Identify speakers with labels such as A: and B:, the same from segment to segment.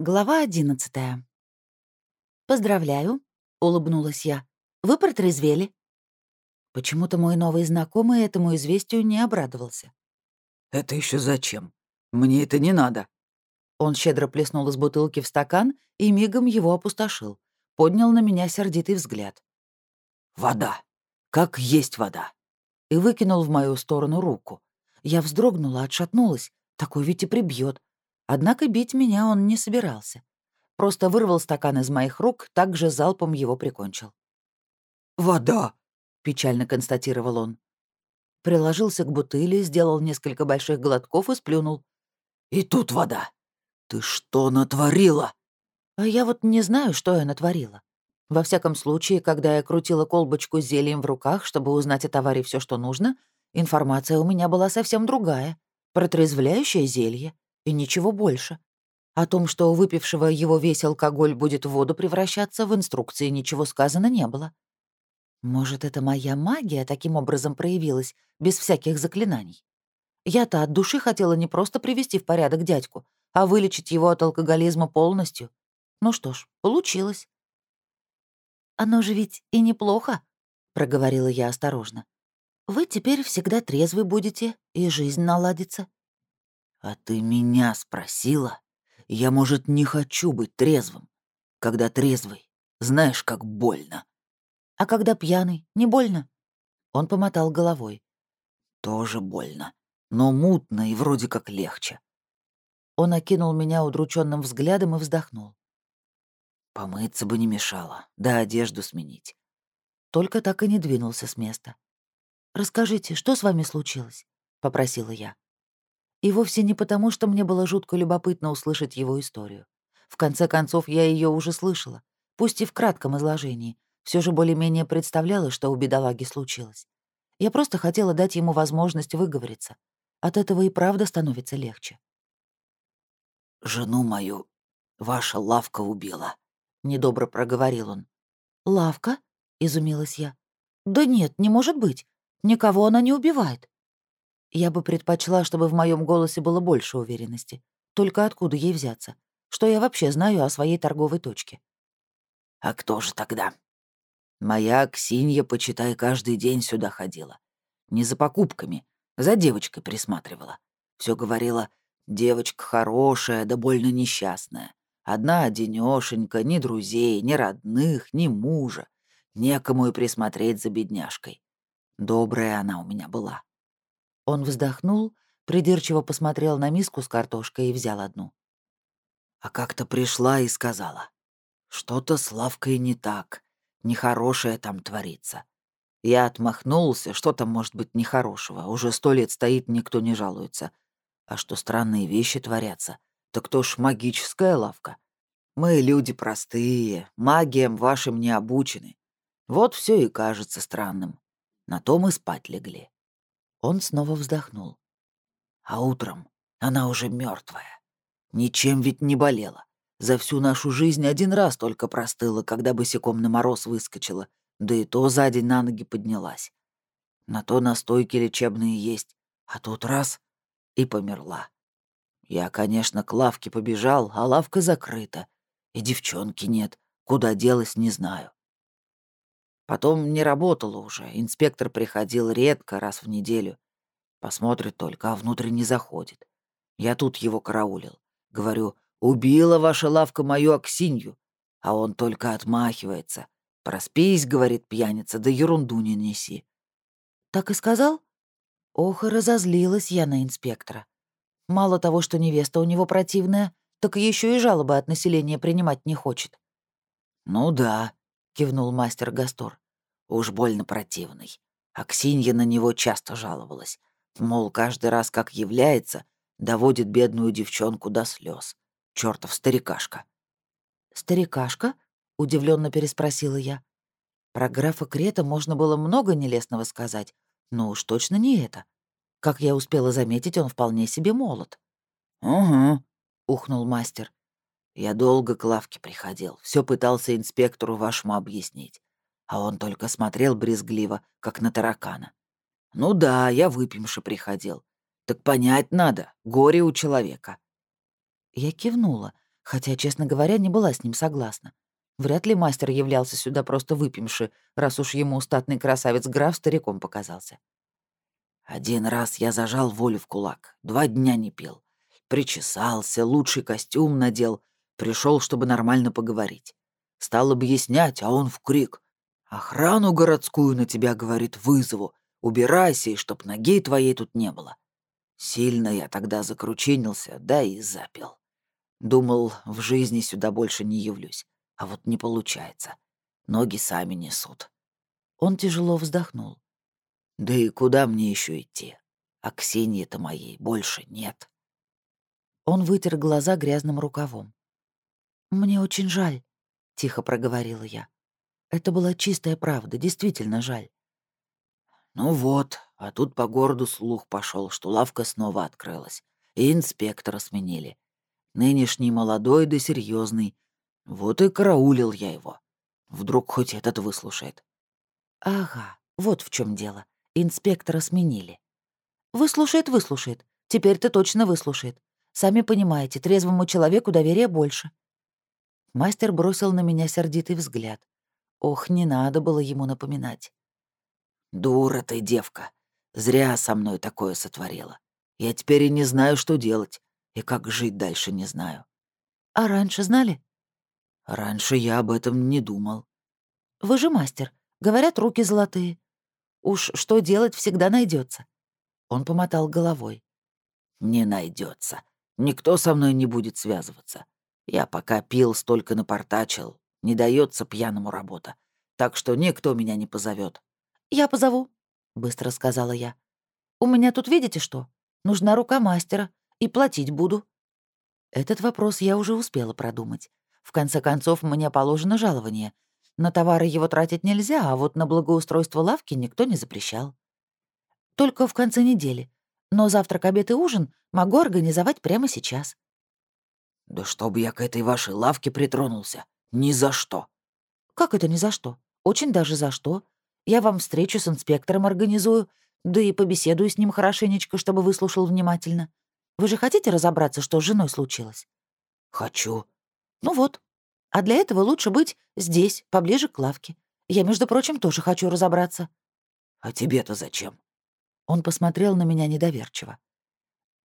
A: Глава одиннадцатая. «Поздравляю», — улыбнулась я. «Вы протрезвели». Почему-то мой новый знакомый этому известию не обрадовался.
B: «Это еще зачем? Мне это не надо».
A: Он щедро плеснул из бутылки в стакан и мигом его опустошил. Поднял на меня сердитый взгляд.
B: «Вода. Как есть вода».
A: И выкинул в мою сторону руку. Я вздрогнула, отшатнулась. Такой ведь и прибьет. Однако бить меня он не собирался. Просто вырвал стакан из моих рук, так же залпом его прикончил.
B: «Вода!» — печально констатировал он.
A: Приложился к бутыли, сделал несколько больших глотков и сплюнул.
B: «И тут вода! Ты что натворила?»
A: А я вот не знаю, что я натворила. Во всяком случае, когда я крутила колбочку с зельем в руках, чтобы узнать о товаре все, что нужно, информация у меня была совсем другая. Протрезвляющее зелье. И ничего больше. О том, что у выпившего его весь алкоголь будет в воду превращаться, в инструкции ничего сказано не было. Может, это моя магия таким образом проявилась, без всяких заклинаний? Я-то от души хотела не просто привести в порядок дядьку, а вылечить его от алкоголизма полностью. Ну что ж, получилось. «Оно же ведь и неплохо», — проговорила я осторожно. «Вы теперь всегда трезвы будете, и жизнь наладится».
B: «А ты меня спросила? Я, может, не хочу быть трезвым. Когда трезвый, знаешь, как больно».
A: «А когда пьяный, не больно?» Он помотал головой.
B: «Тоже больно, но мутно и вроде как легче».
A: Он окинул меня удрученным взглядом и вздохнул.
B: «Помыться бы не мешало, да одежду сменить».
A: Только так и не двинулся с места. «Расскажите, что с вами случилось?» — попросила я. И вовсе не потому, что мне было жутко любопытно услышать его историю. В конце концов, я ее уже слышала, пусть и в кратком изложении, все же более-менее представляла, что у бедолаги случилось. Я просто хотела дать ему возможность выговориться. От этого и правда становится легче.
B: «Жену мою ваша лавка убила», — недобро проговорил он.
A: «Лавка?» — изумилась я. «Да нет, не может быть. Никого она не убивает». Я бы предпочла, чтобы в моем голосе было больше уверенности. Только откуда ей взяться? Что я вообще знаю о своей торговой точке?
B: А кто же тогда? Моя Ксинья, почитай, каждый день сюда ходила. Не за покупками, за девочкой присматривала. Все говорила, девочка хорошая, да больно несчастная. Одна одинёшенька, ни друзей, ни родных, ни мужа. Некому и присмотреть за бедняжкой. Добрая она у меня была.
A: Он вздохнул, придирчиво посмотрел на миску с картошкой и взял одну.
B: А как-то пришла и сказала, что-то с лавкой не так, нехорошее там творится. Я отмахнулся, что там может быть нехорошего, уже сто лет стоит, никто не жалуется. А что странные вещи творятся, так то ж магическая лавка. Мы люди простые, магиям вашим не обучены. Вот все и кажется странным. На то мы спать легли.
A: Он снова вздохнул.
B: А утром она уже мертвая. Ничем ведь не болела. За всю нашу жизнь один раз только простыла, когда босиком на мороз выскочила, да и то за день на ноги поднялась. На то настойки лечебные есть, а тут раз — и померла. Я, конечно, к лавке побежал, а лавка закрыта. И девчонки нет, куда делась, не знаю. Потом не работала уже, инспектор приходил редко, раз в неделю. Посмотрит только, а внутрь не заходит. Я тут его караулил. Говорю, убила ваша лавка мою Аксинью. А он только отмахивается. Проспись, говорит пьяница, да ерунду не неси.
A: Так и сказал? Ох, и разозлилась я на инспектора. Мало того, что невеста у него противная, так еще и жалобы от населения принимать не хочет.
B: Ну да, кивнул мастер Гастор. Уж больно противный. Аксинья на него часто жаловалась. Мол, каждый раз, как является, доводит бедную девчонку до слез. Чёртов старикашка.
A: «Старикашка?» — удивленно переспросила я. Про графа Крета можно было много нелестного сказать, но уж точно не это. Как я успела заметить, он вполне себе молод.
B: «Угу», — ухнул мастер. Я долго к лавке приходил, все пытался инспектору вашему объяснить. А он только смотрел брезгливо, как на таракана. Ну да, я выпьемши приходил. Так понять надо, горе у человека.
A: Я кивнула, Хотя, честно говоря, не была с ним согласна. Вряд ли мастер являлся сюда просто выпивши, раз уж ему статный красавец граф стариком показался.
B: Один раз я зажал волю в кулак, два дня не пил. Причесался, лучший костюм надел, пришел, чтобы нормально поговорить. Стал объяснять, а он в крик. «Охрану городскую на тебя, — говорит, — вызову. Убирайся, и чтоб ноги твоей тут не было». Сильно я тогда закручинился, да и запил. Думал, в жизни сюда больше не явлюсь. А вот не получается. Ноги сами несут.
A: Он тяжело вздохнул.
B: Да и куда мне еще идти? А Ксении-то моей больше нет.
A: Он вытер глаза грязным рукавом. «Мне очень жаль», — тихо проговорила я. Это была чистая правда, действительно жаль.
B: Ну вот, а тут по городу слух пошел, что лавка снова открылась, и инспектора сменили. Нынешний молодой да серьезный. Вот и караулил я его. Вдруг хоть этот выслушает.
A: Ага, вот в чем дело. Инспектора сменили. Выслушает, выслушает. Теперь ты точно выслушает. Сами понимаете, трезвому человеку доверия больше. Мастер бросил на меня сердитый взгляд. Ох, не надо было ему напоминать.
B: «Дура ты, девка. Зря со мной такое сотворила. Я теперь и не знаю, что делать. И как жить дальше не знаю».
A: «А раньше знали?»
B: «Раньше я об этом не думал».
A: «Вы же мастер. Говорят, руки золотые. Уж что делать всегда найдется. Он помотал головой.
B: «Не найдется. Никто со мной не будет связываться. Я пока пил, столько напортачил. Не дается пьяному работа. Так что никто меня не позовет.
A: «Я позову», — быстро сказала я. «У меня тут видите что? Нужна рука мастера. И платить буду». Этот вопрос я уже успела продумать. В конце концов, мне положено жалование. На товары его тратить нельзя, а вот на благоустройство лавки никто не запрещал. Только в конце недели. Но завтрак, обед и ужин могу организовать прямо сейчас.
B: «Да чтобы я к этой вашей лавке притронулся. Ни за что».
A: «Как это ни за что? Очень даже за что. Я вам встречу с инспектором организую, да и побеседую с ним хорошенечко, чтобы выслушал внимательно. Вы же хотите разобраться, что с женой случилось?»
B: «Хочу».
A: «Ну вот, а для этого лучше быть здесь, поближе к лавке. Я, между прочим, тоже хочу разобраться».
B: «А тебе-то зачем?»
A: Он посмотрел на меня недоверчиво.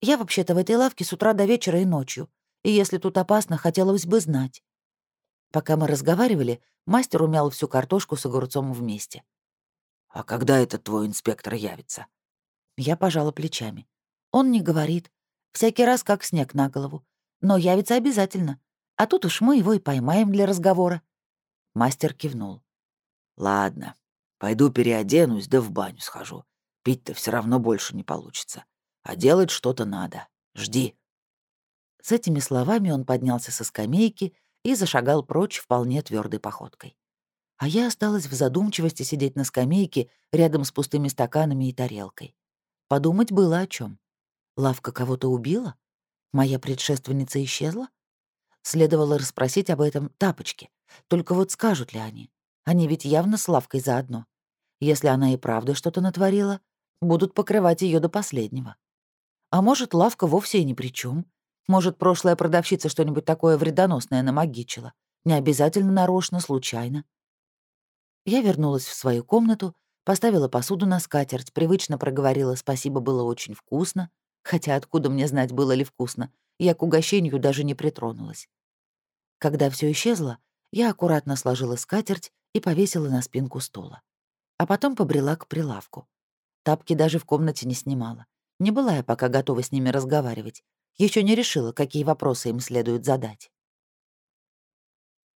A: «Я вообще-то в этой лавке с утра до вечера и ночью, и если тут опасно, хотелось бы знать». Пока мы разговаривали, мастер умял всю картошку с огурцом вместе.
B: «А когда этот твой инспектор явится?»
A: Я пожала плечами. Он не говорит. Всякий раз как снег на голову. Но явится обязательно. А тут уж мы его и поймаем для разговора». Мастер кивнул.
B: «Ладно, пойду переоденусь, да в баню схожу. Пить-то все равно больше не получится. А делать что-то надо. Жди».
A: С этими словами он поднялся со скамейки и зашагал прочь вполне твердой походкой. А я осталась в задумчивости сидеть на скамейке рядом с пустыми стаканами и тарелкой. Подумать было о чем. Лавка кого-то убила? Моя предшественница исчезла? Следовало расспросить об этом тапочки. Только вот скажут ли они? Они ведь явно с Лавкой заодно. Если она и правда что-то натворила, будут покрывать ее до последнего. А может, Лавка вовсе и ни при чем. Может, прошлая продавщица что-нибудь такое вредоносное намагичила. Не обязательно нарочно, случайно. Я вернулась в свою комнату, поставила посуду на скатерть, привычно проговорила «спасибо, было очень вкусно», хотя откуда мне знать, было ли вкусно, я к угощению даже не притронулась. Когда все исчезло, я аккуратно сложила скатерть и повесила на спинку стула. А потом побрела к прилавку. Тапки даже в комнате не снимала. Не была я пока готова с ними разговаривать. Еще не решила, какие вопросы им следует задать.